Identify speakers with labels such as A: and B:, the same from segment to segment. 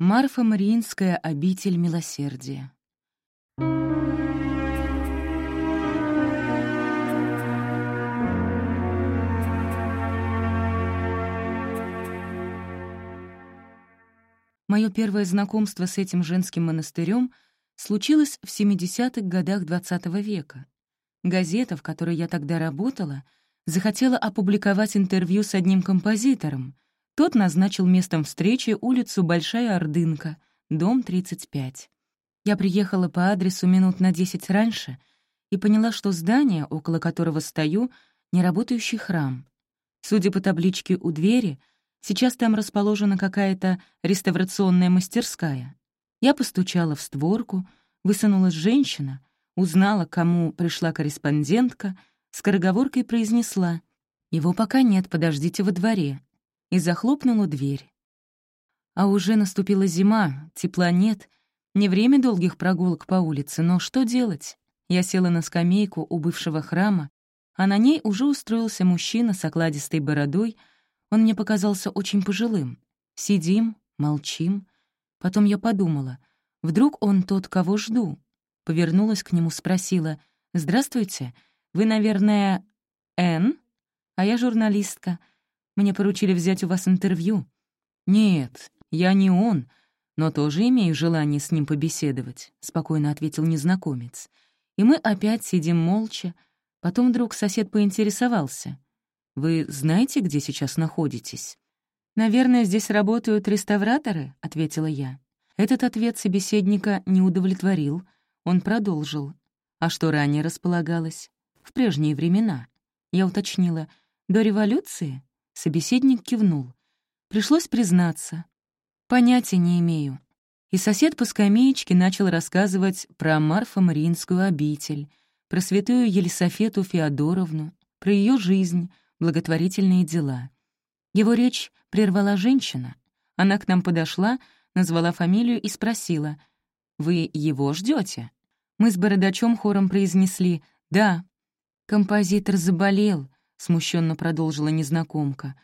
A: Марфа Мариинская обитель милосердия. Мое первое знакомство с этим женским монастырем случилось в 70-х годах XX -го века. Газета, в которой я тогда работала, захотела опубликовать интервью с одним композитором. Тот назначил местом встречи улицу Большая Ордынка, дом 35. Я приехала по адресу минут на 10 раньше и поняла, что здание, около которого стою, — неработающий храм. Судя по табличке у двери, сейчас там расположена какая-то реставрационная мастерская. Я постучала в створку, высунулась женщина, узнала, кому пришла корреспондентка, скороговоркой произнесла «Его пока нет, подождите во дворе», и захлопнула дверь. А уже наступила зима, тепла нет, не время долгих прогулок по улице, но что делать? Я села на скамейку у бывшего храма, а на ней уже устроился мужчина с окладистой бородой, он мне показался очень пожилым. Сидим, молчим. Потом я подумала, вдруг он тот, кого жду. Повернулась к нему, спросила, «Здравствуйте, вы, наверное, Н? А я журналистка. Мне поручили взять у вас интервью». «Нет, я не он, но тоже имею желание с ним побеседовать», — спокойно ответил незнакомец. И мы опять сидим молча. Потом вдруг сосед поинтересовался. «Вы знаете, где сейчас находитесь?» «Наверное, здесь работают реставраторы», — ответила я. Этот ответ собеседника не удовлетворил. Он продолжил. «А что ранее располагалось?» «В прежние времена». Я уточнила. «До революции?» Собеседник кивнул. Пришлось признаться. «Понятия не имею». И сосед по скамеечке начал рассказывать про Марфа-Мариинскую обитель, про святую Елисофету Феодоровну, про ее жизнь, благотворительные дела. Его речь прервала женщина. Она к нам подошла, назвала фамилию и спросила, «Вы его ждете? Мы с бородачом хором произнесли «Да». «Композитор заболел», — смущенно продолжила незнакомка.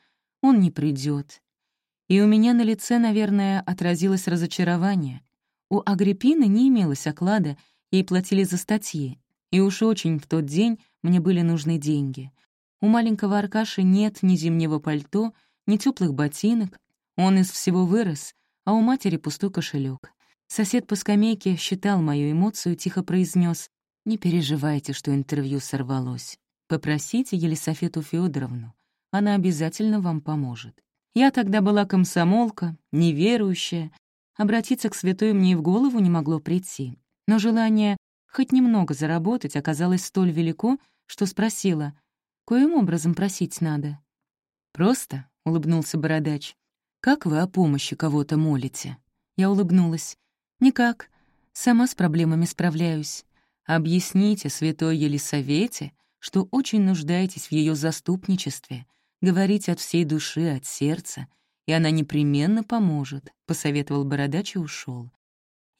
A: «Он не придет. И у меня на лице, наверное, отразилось разочарование. У Агриппины не имелось оклада, ей платили за статьи. И уж очень в тот день мне были нужны деньги. У маленького Аркаши нет ни зимнего пальто, ни теплых ботинок. Он из всего вырос, а у матери пустой кошелек. Сосед по скамейке считал мою эмоцию, тихо произнес: «Не переживайте, что интервью сорвалось. Попросите Елисофету Федоровну, она обязательно вам поможет. Я тогда была комсомолка, неверующая. Обратиться к святой мне и в голову не могло прийти. Но желание хоть немного заработать оказалось столь велико, что спросила, Коим образом просить надо?» «Просто», — улыбнулся бородач. «Как вы о помощи кого-то молите?» Я улыбнулась. «Никак. Сама с проблемами справляюсь. Объясните святой Елисавете, что очень нуждаетесь в ее заступничестве. Говорите от всей души, от сердца, и она непременно поможет», — посоветовал бородач и ушел.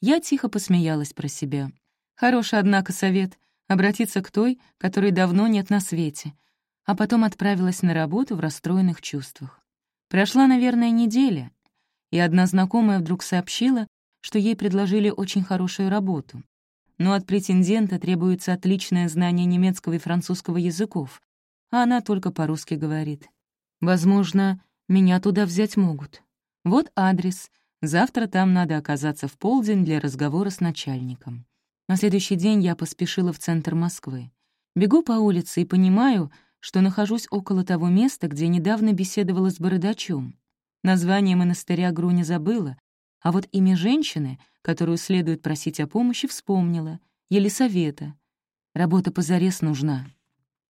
A: Я тихо посмеялась про себя. Хороший, однако, совет — обратиться к той, которой давно нет на свете — а потом отправилась на работу в расстроенных чувствах. Прошла, наверное, неделя, и одна знакомая вдруг сообщила, что ей предложили очень хорошую работу. Но от претендента требуется отличное знание немецкого и французского языков, а она только по-русски говорит. Возможно, меня туда взять могут. Вот адрес. Завтра там надо оказаться в полдень для разговора с начальником. На следующий день я поспешила в центр Москвы. Бегу по улице и понимаю, что нахожусь около того места, где недавно беседовала с бородачом. Название монастыря Груня забыла, а вот имя женщины, которую следует просить о помощи, вспомнила — Елисавета. Работа позарез нужна.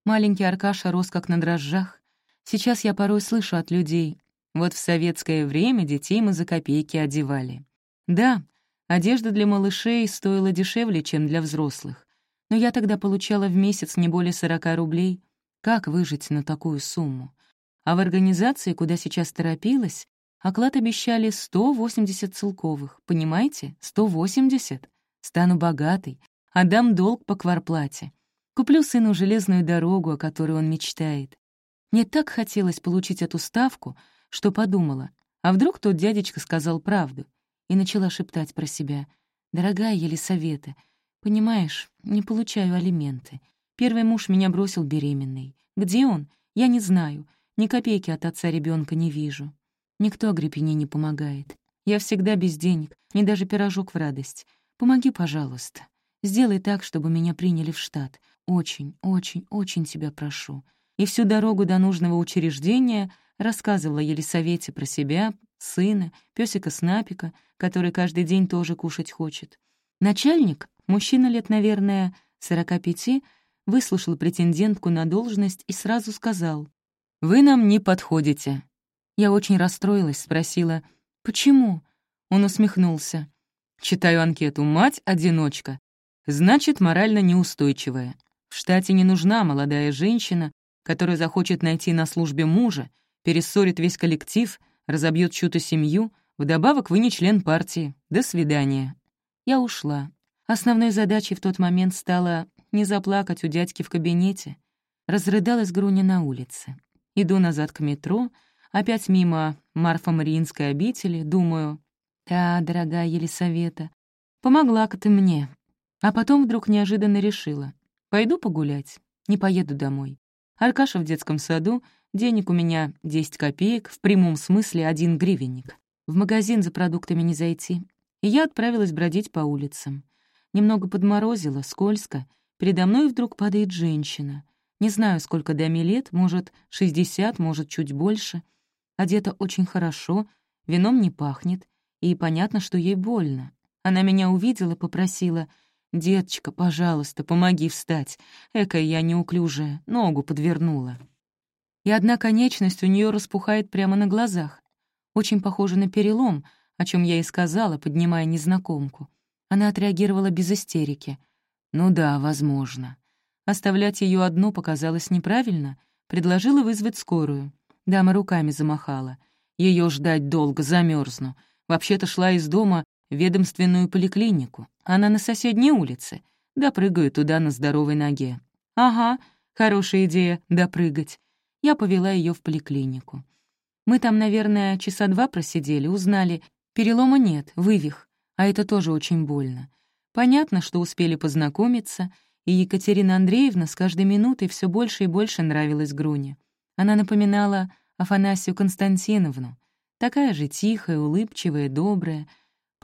A: Маленький Аркаша рос как на дрожжах. Сейчас я порой слышу от людей. Вот в советское время детей мы за копейки одевали. Да, одежда для малышей стоила дешевле, чем для взрослых. Но я тогда получала в месяц не более 40 рублей — как выжить на такую сумму? А в организации, куда сейчас торопилась, оклад обещали 180 целковых. Понимаете? 180. Стану богатой, отдам долг по кварплате. Куплю сыну железную дорогу, о которой он мечтает. Мне так хотелось получить эту ставку, что подумала, а вдруг тот дядечка сказал правду, и начала шептать про себя. «Дорогая Елисавета, понимаешь, не получаю алименты. Первый муж меня бросил беременной. Где он? Я не знаю. Ни копейки от отца ребенка не вижу. Никто Агриппине не помогает. Я всегда без денег, не даже пирожок в радость. Помоги, пожалуйста. Сделай так, чтобы меня приняли в штат. Очень, очень, очень тебя прошу». И всю дорогу до нужного учреждения рассказывала Елисавете про себя, сына, песика Снапика, который каждый день тоже кушать хочет. Начальник, мужчина лет, наверное, сорока пяти, выслушал претендентку на должность и сразу сказал, «Вы нам не подходите». Я очень расстроилась, спросила, «Почему?» Он усмехнулся. «Читаю анкету «Мать-одиночка». Значит, морально неустойчивая. В штате не нужна молодая женщина, которая захочет найти на службе мужа, перессорит весь коллектив, разобьет чью-то семью, вдобавок вы не член партии. До свидания. Я ушла. Основной задачей в тот момент стало не заплакать у дядьки в кабинете. Разрыдалась Груня на улице. Иду назад к метро, опять мимо Марфа-Мариинской обители, думаю, «Да, дорогая Елисавета, помогла-ка ты мне». А потом вдруг неожиданно решила, «Пойду погулять, не поеду домой. Аркаша в детском саду, денег у меня 10 копеек, в прямом смысле один гривенник. В магазин за продуктами не зайти. И я отправилась бродить по улицам. Немного подморозило, скользко. Передо мной вдруг падает женщина. Не знаю, сколько даме лет, может, 60, может, чуть больше. Одета очень хорошо, вином не пахнет, и понятно, что ей больно. Она меня увидела, попросила — «Деточка, пожалуйста, помоги встать. Экая я неуклюжая, ногу подвернула». И одна конечность у нее распухает прямо на глазах. Очень похоже на перелом, о чем я и сказала, поднимая незнакомку. Она отреагировала без истерики. «Ну да, возможно». Оставлять ее одну показалось неправильно, предложила вызвать скорую. Дама руками замахала. Ее ждать долго, замерзну. Вообще-то шла из дома в ведомственную поликлинику. Она на соседней улице. Допрыгаю туда на здоровой ноге. Ага, хорошая идея — допрыгать. Я повела ее в поликлинику. Мы там, наверное, часа два просидели, узнали. Перелома нет, вывих, а это тоже очень больно. Понятно, что успели познакомиться, и Екатерина Андреевна с каждой минутой все больше и больше нравилась Груне. Она напоминала Афанасию Константиновну, такая же тихая, улыбчивая, добрая,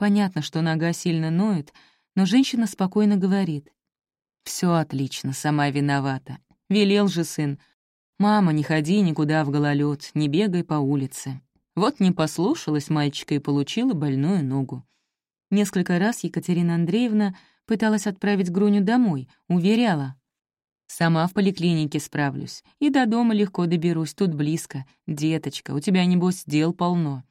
A: Понятно, что нога сильно ноет, но женщина спокойно говорит. Все отлично, сама виновата. Велел же сын. «Мама, не ходи никуда в гололед, не бегай по улице». Вот не послушалась мальчика и получила больную ногу. Несколько раз Екатерина Андреевна пыталась отправить Груню домой, уверяла. «Сама в поликлинике справлюсь, и до дома легко доберусь, тут близко. Деточка, у тебя, небось, дел полно».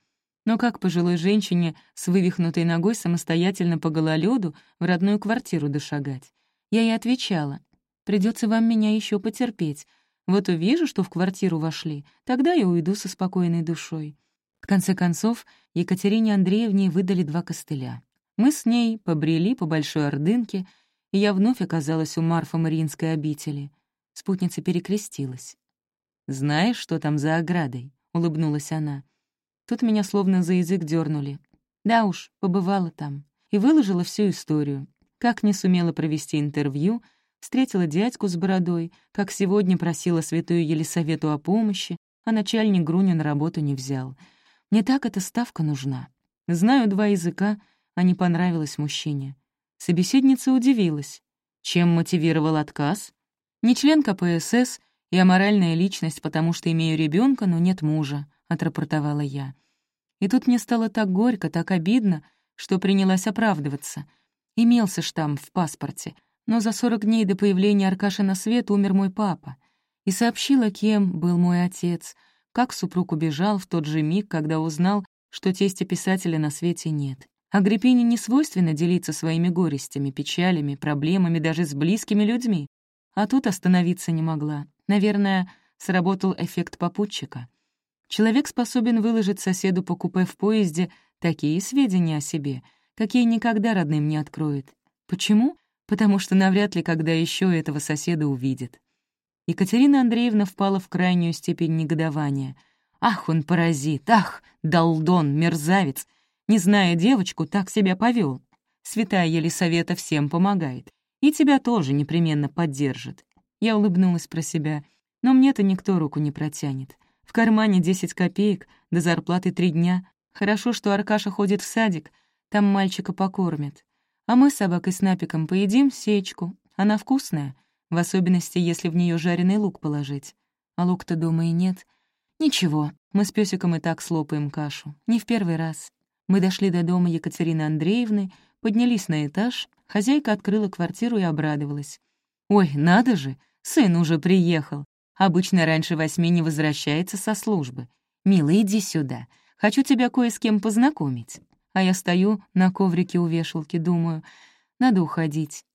A: Но как пожилой женщине с вывихнутой ногой самостоятельно по гололёду в родную квартиру дошагать? Я ей отвечала, придется вам меня еще потерпеть. Вот увижу, что в квартиру вошли, тогда я уйду со спокойной душой. В конце концов, Екатерине Андреевне выдали два костыля. Мы с ней побрели по Большой Ордынке, и я вновь оказалась у Марфа-Мариинской обители. Спутница перекрестилась. «Знаешь, что там за оградой?» — улыбнулась она. Тут меня словно за язык дернули. Да уж, побывала там. И выложила всю историю. Как не сумела провести интервью, встретила дядьку с бородой, как сегодня просила святую Елисавету о помощи, а начальник Груня на работу не взял. Мне так эта ставка нужна. Знаю два языка, а не понравилось мужчине. Собеседница удивилась. Чем мотивировал отказ? Не член КПСС и аморальная личность, потому что имею ребенка, но нет мужа, отрапортовала я. И тут мне стало так горько, так обидно, что принялась оправдываться. Имелся штамп в паспорте, но за 40 дней до появления Аркаши на свет умер мой папа. И сообщила, кем был мой отец, как супруг убежал в тот же миг, когда узнал, что тестя писателя на свете нет. Агриппине не свойственно делиться своими горестями, печалями, проблемами даже с близкими людьми. А тут остановиться не могла. Наверное, сработал эффект попутчика. Человек способен выложить соседу по купе в поезде такие сведения о себе, какие никогда родным не откроет. Почему? Потому что навряд ли когда еще этого соседа увидит. Екатерина Андреевна впала в крайнюю степень негодования. «Ах, он паразит! Ах, долдон, мерзавец! Не зная девочку, так себя повел. Святая Елисавета всем помогает. И тебя тоже непременно поддержит. Я улыбнулась про себя, но мне-то никто руку не протянет. В кармане 10 копеек, до зарплаты три дня. Хорошо, что Аркаша ходит в садик, там мальчика покормят. А мы с собакой с Напиком поедим сечку. Она вкусная, в особенности, если в нее жареный лук положить. А лук-то дома и нет. Ничего, мы с песиком и так слопаем кашу. Не в первый раз. Мы дошли до дома Екатерины Андреевны, поднялись на этаж, хозяйка открыла квартиру и обрадовалась. «Ой, надо же, сын уже приехал. Обычно раньше восьми не возвращается со службы. Милый, иди сюда. Хочу тебя кое с кем познакомить». А я стою на коврике у вешалки, думаю, надо уходить.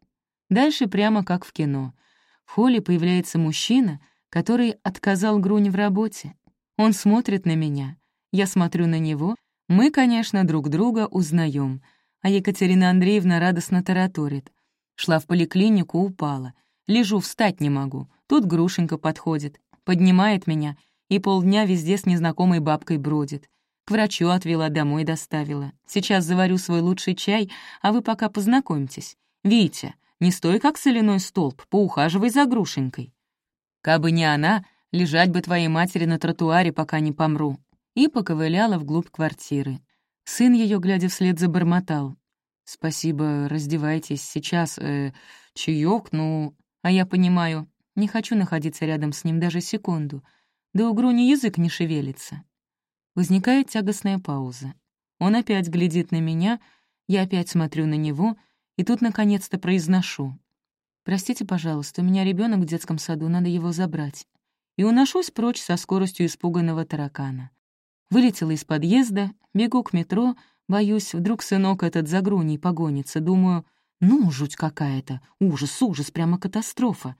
A: Дальше прямо как в кино. В холле появляется мужчина, который отказал Груне в работе. Он смотрит на меня, я смотрю на него. Мы, конечно, друг друга узнаем, а Екатерина Андреевна радостно тараторит. Шла в поликлинику, упала. Лежу, встать не могу. Тут Грушенька подходит, поднимает меня и полдня везде с незнакомой бабкой бродит. К врачу отвела, домой доставила. Сейчас заварю свой лучший чай, а вы пока познакомьтесь. Витя, не стой как соляной столб, поухаживай за Грушенькой. Кабы не она, лежать бы твоей матери на тротуаре, пока не помру. И поковыляла вглубь квартиры. Сын ее, глядя вслед, забормотал. «Спасибо, раздевайтесь, сейчас, э, чаёк, ну...» А я понимаю, не хочу находиться рядом с ним даже секунду. Да у Груни язык не шевелится. Возникает тягостная пауза. Он опять глядит на меня, я опять смотрю на него, и тут наконец-то произношу. «Простите, пожалуйста, у меня ребенок в детском саду, надо его забрать». И уношусь прочь со скоростью испуганного таракана. Вылетела из подъезда, бегу к метро, боюсь, вдруг сынок этот за груней погонится, думаю, ну, жуть какая-то, ужас, ужас, прямо катастрофа.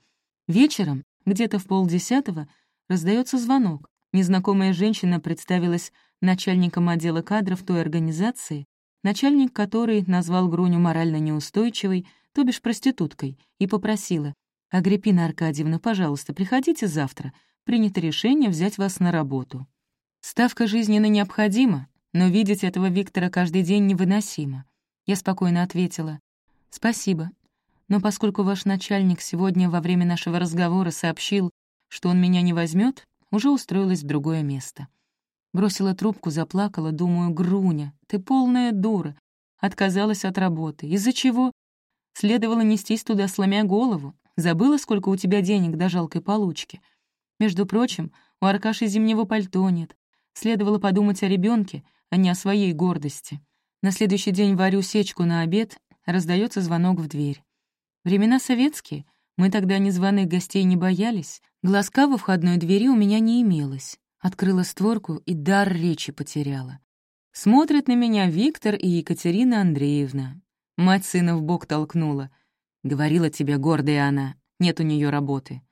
A: Вечером, где-то в полдесятого, раздается звонок. Незнакомая женщина представилась начальником отдела кадров той организации, начальник которой назвал Груню морально неустойчивой, то бишь проституткой, и попросила «Агриппина Аркадьевна, пожалуйста, приходите завтра. Принято решение взять вас на работу». Ставка жизненно необходима, но видеть этого Виктора каждый день невыносимо. Я спокойно ответила «Спасибо, но поскольку ваш начальник сегодня во время нашего разговора сообщил, что он меня не возьмет, уже устроилась в другое место. Бросила трубку, заплакала, думаю, Груня, ты полная дура. Отказалась от работы. Из-за чего? Следовало нестись туда, сломя голову. Забыла, сколько у тебя денег до жалкой получки. Между прочим, у Аркаши зимнего пальто нет. Следовало подумать о ребенке, а не о своей гордости. На следующий день варю сечку на обед, раздается звонок в дверь. Времена советские, мы тогда незваных гостей не боялись, глазка во входной двери у меня не имелось. Открыла створку и дар речи потеряла. Смотрят на меня Виктор и Екатерина Андреевна. Мать сына в бок толкнула. Говорила тебе, гордая она, нет у нее работы.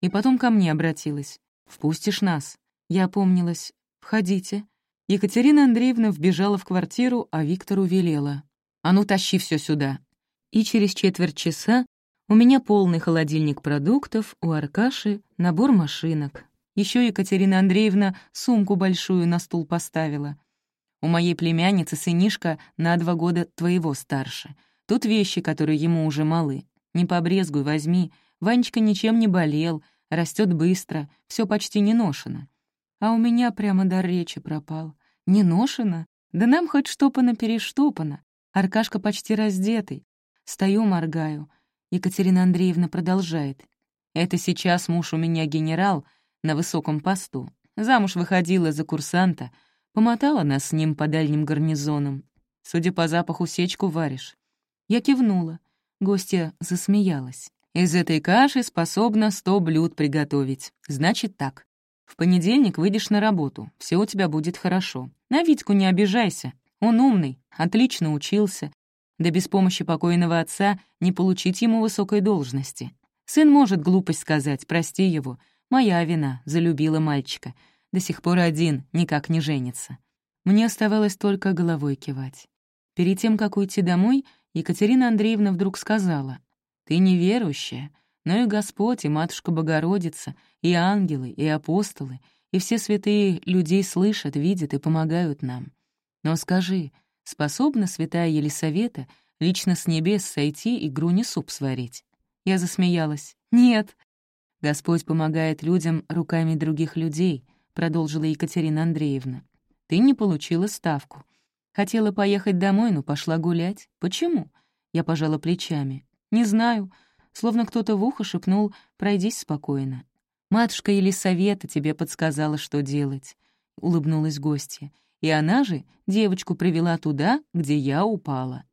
A: И потом ко мне обратилась. «Впустишь нас?» Я опомнилась. «Входите». Екатерина Андреевна вбежала в квартиру, а Виктору велела. «А ну, тащи все сюда» и через четверть часа у меня полный холодильник продуктов, у Аркаши набор машинок. Еще Екатерина Андреевна сумку большую на стул поставила. У моей племянницы сынишка на два года твоего старше. Тут вещи, которые ему уже малы. Не побрезгуй, возьми. Ванечка ничем не болел, растет быстро, все почти не ношено. А у меня прямо дар речи пропал. Не ношено? Да нам хоть штопано-перештопано. Аркашка почти раздетый, Стою, моргаю. Екатерина Андреевна продолжает. «Это сейчас муж у меня генерал на высоком посту. Замуж выходила за курсанта, помотала нас с ним по дальним гарнизонам. Судя по запаху, сечку варишь». Я кивнула. Гостья засмеялась. «Из этой каши способна сто блюд приготовить. Значит так. В понедельник выйдешь на работу, все у тебя будет хорошо. На Витьку не обижайся. Он умный, отлично учился, да без помощи покойного отца не получить ему высокой должности. Сын может глупость сказать, прости его. Моя вина, залюбила мальчика. До сих пор один, никак не женится. Мне оставалось только головой кивать. Перед тем, как уйти домой, Екатерина Андреевна вдруг сказала, «Ты неверующая, но и Господь, и Матушка Богородица, и ангелы, и апостолы, и все святые людей слышат, видят и помогают нам. Но скажи, Способна святая Елисавета лично с небес сойти и груни суп сварить. Я засмеялась. «Нет». «Господь помогает людям руками других людей», — продолжила Екатерина Андреевна. «Ты не получила ставку. Хотела поехать домой, но пошла гулять. Почему?» Я пожала плечами. «Не знаю. Словно кто-то в ухо шепнул «пройдись спокойно». «Матушка Елисавета тебе подсказала, что делать», — улыбнулась гостья. «И она же девочку привела туда, где я упала».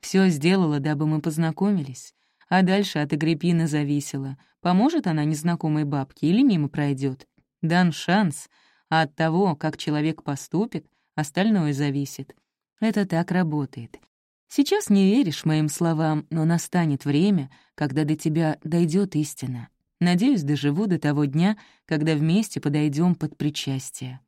A: Все сделала, дабы мы познакомились. А дальше от Агриппины зависело, поможет она незнакомой бабке или мимо пройдет. Дан шанс, а от того, как человек поступит, остальное зависит. Это так работает. Сейчас не веришь моим словам, но настанет время, когда до тебя дойдет истина. Надеюсь, доживу до того дня, когда вместе подойдем под причастие.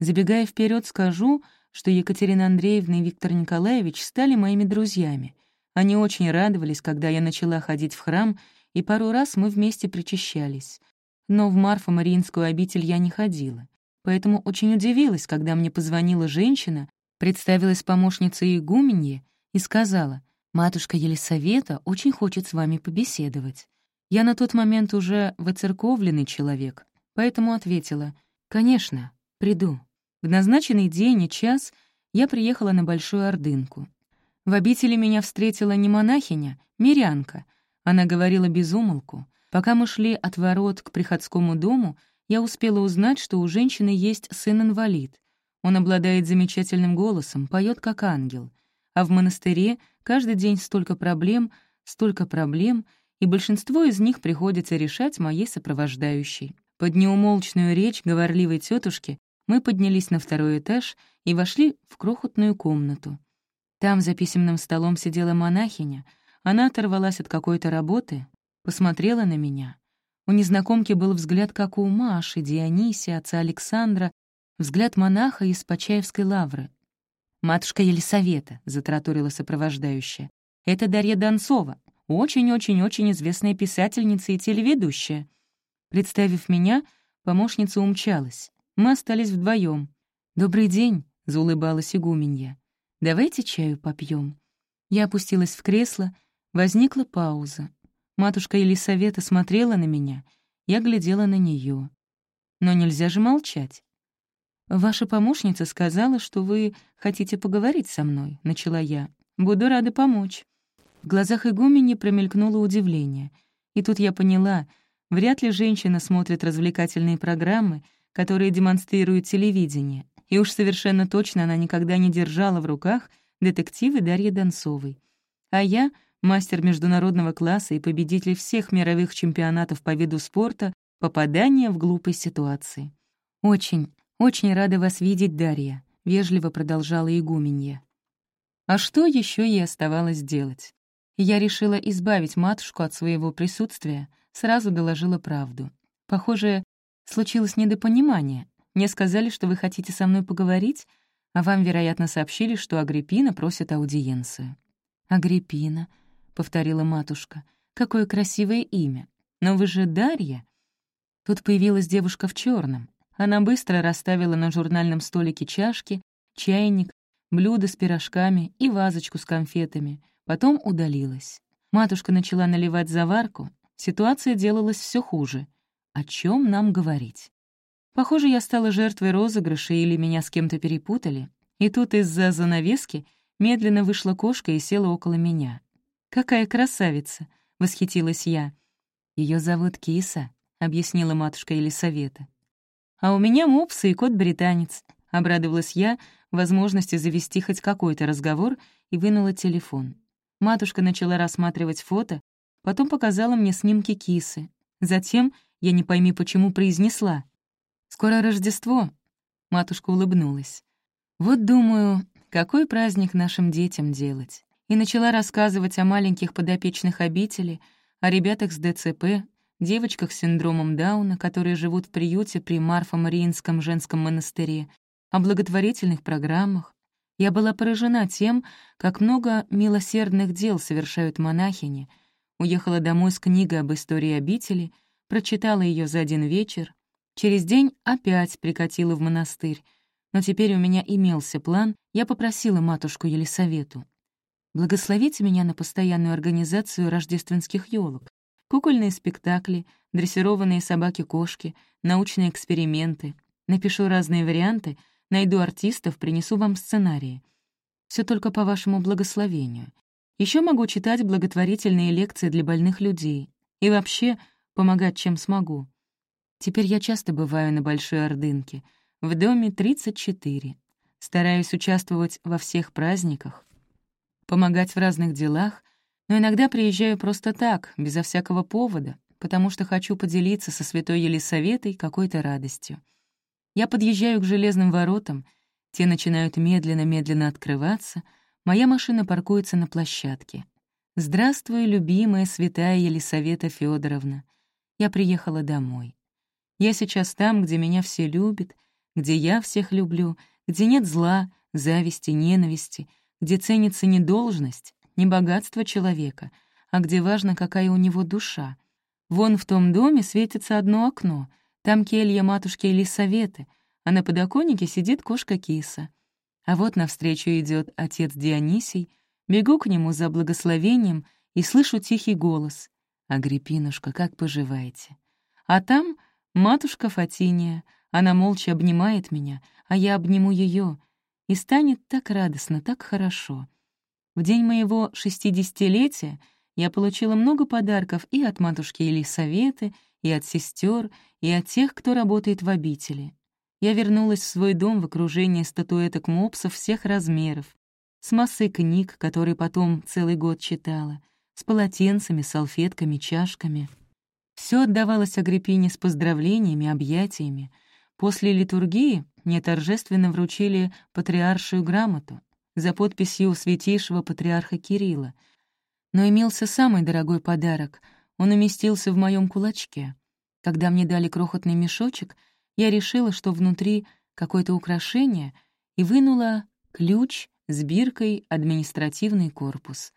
A: Забегая вперед, скажу, что Екатерина Андреевна и Виктор Николаевич стали моими друзьями. Они очень радовались, когда я начала ходить в храм, и пару раз мы вместе причащались. Но в Марфа-Мариинскую обитель я не ходила. Поэтому очень удивилась, когда мне позвонила женщина, представилась помощницей игуменье и сказала, «Матушка Елисавета очень хочет с вами побеседовать». Я на тот момент уже выцерковленный человек, поэтому ответила, «Конечно, приду». В назначенный день и час я приехала на Большую Ордынку. В обители меня встретила не монахиня, мирянка. Она говорила без умолку. Пока мы шли от ворот к приходскому дому, я успела узнать, что у женщины есть сын-инвалид. Он обладает замечательным голосом, поет как ангел. А в монастыре каждый день столько проблем, столько проблем — и большинство из них приходится решать моей сопровождающей. Под неумолчную речь говорливой тетушки мы поднялись на второй этаж и вошли в крохотную комнату. Там за письменным столом сидела монахиня. Она оторвалась от какой-то работы, посмотрела на меня. У незнакомки был взгляд, как у Маши, Дионисия, отца Александра, взгляд монаха из Почаевской лавры. «Матушка Елисавета», — затраторила сопровождающая, — «это Дарья Донцова, очень-очень-очень известная писательница и телеведущая. Представив меня, помощница умчалась. Мы остались вдвоем. «Добрый день», — заулыбалась игуменья. «Давайте чаю попьем. Я опустилась в кресло, возникла пауза. Матушка Елисавета смотрела на меня, я глядела на нее. Но нельзя же молчать. «Ваша помощница сказала, что вы хотите поговорить со мной», — начала я. «Буду рада помочь». В глазах игумени промелькнуло удивление. И тут я поняла, вряд ли женщина смотрит развлекательные программы, которые демонстрируют телевидение, и уж совершенно точно она никогда не держала в руках детективы Дарьи Донцовой. А я — мастер международного класса и победитель всех мировых чемпионатов по виду спорта, попадания в глупой ситуации. «Очень, очень рада вас видеть, Дарья», — вежливо продолжала игуменья. А что еще ей оставалось делать? Я решила избавить матушку от своего присутствия, сразу доложила правду. Похоже, случилось недопонимание. Мне сказали, что вы хотите со мной поговорить, а вам, вероятно, сообщили, что Агриппина просит аудиенцию. «Агриппина», — повторила матушка, — «какое красивое имя. Но вы же Дарья». Тут появилась девушка в черном. Она быстро расставила на журнальном столике чашки, чайник, блюдо с пирожками и вазочку с конфетами — Потом удалилась. Матушка начала наливать заварку. Ситуация делалась все хуже. О чем нам говорить? Похоже, я стала жертвой розыгрыша или меня с кем-то перепутали. И тут из-за занавески медленно вышла кошка и села около меня. «Какая красавица!» — восхитилась я. Ее зовут Киса», — объяснила матушка Елисавета. «А у меня мопсы и кот-британец», — обрадовалась я возможности завести хоть какой-то разговор и вынула телефон. Матушка начала рассматривать фото, потом показала мне снимки кисы. Затем, я не пойми почему, произнесла. «Скоро Рождество!» Матушка улыбнулась. «Вот думаю, какой праздник нашим детям делать?» И начала рассказывать о маленьких подопечных обители, о ребятах с ДЦП, девочках с синдромом Дауна, которые живут в приюте при Марфа-Мариинском женском монастыре, о благотворительных программах, я была поражена тем, как много милосердных дел совершают монахини. Уехала домой с книгой об истории обители, прочитала ее за один вечер. Через день опять прикатила в монастырь. Но теперь у меня имелся план, я попросила матушку Елисавету. Благословите меня на постоянную организацию рождественских елок, кукольные спектакли, дрессированные собаки-кошки, научные эксперименты. Напишу разные варианты, найду артистов, принесу вам сценарии. Все только по вашему благословению. Еще могу читать благотворительные лекции для больных людей. И вообще помогать, чем смогу. Теперь я часто бываю на Большой Ордынке, в доме 34. Стараюсь участвовать во всех праздниках, помогать в разных делах, но иногда приезжаю просто так, безо всякого повода, потому что хочу поделиться со святой Елисаветой какой-то радостью. Я подъезжаю к железным воротам, те начинают медленно-медленно открываться, моя машина паркуется на площадке. «Здравствуй, любимая святая Елисавета Федоровна. Я приехала домой. Я сейчас там, где меня все любят, где я всех люблю, где нет зла, зависти, ненависти, где ценится не должность, не богатство человека, а где важно, какая у него душа. Вон в том доме светится одно окно, там келья матушки Елисаветы, а на подоконнике сидит кошка-киса. А вот навстречу идет отец Дионисий, бегу к нему за благословением и слышу тихий голос. «Агриппинушка, как поживаете?» А там матушка Фатиния, она молча обнимает меня, а я обниму ее, и станет так радостно, так хорошо. В день моего шестидесятилетия я получила много подарков и от матушки Елисаветы, и от сестер, и от тех, кто работает в обители. Я вернулась в свой дом в окружении статуэток мопсов всех размеров, с массой книг, которые потом целый год читала, с полотенцами, салфетками, чашками. Все отдавалось Агриппине с поздравлениями, объятиями. После литургии мне торжественно вручили патриаршую грамоту за подписью святейшего патриарха Кирилла. Но имелся самый дорогой подарок. Он уместился в моем кулачке. Когда мне дали крохотный мешочек, я решила, что внутри какое-то украшение, и вынула ключ с биркой «Административный корпус».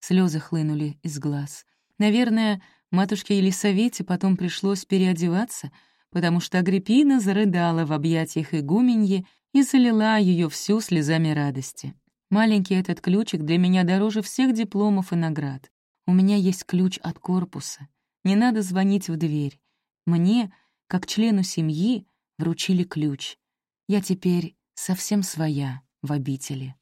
A: Слезы хлынули из глаз. Наверное, матушке Елисавете потом пришлось переодеваться, потому что Агриппина зарыдала в объятиях игуменьи и залила ее всю слезами радости. Маленький этот ключик для меня дороже всех дипломов и наград. У меня есть ключ от корпуса. Не надо звонить в дверь. Мне — как члену семьи, вручили ключ. Я теперь совсем своя в обители.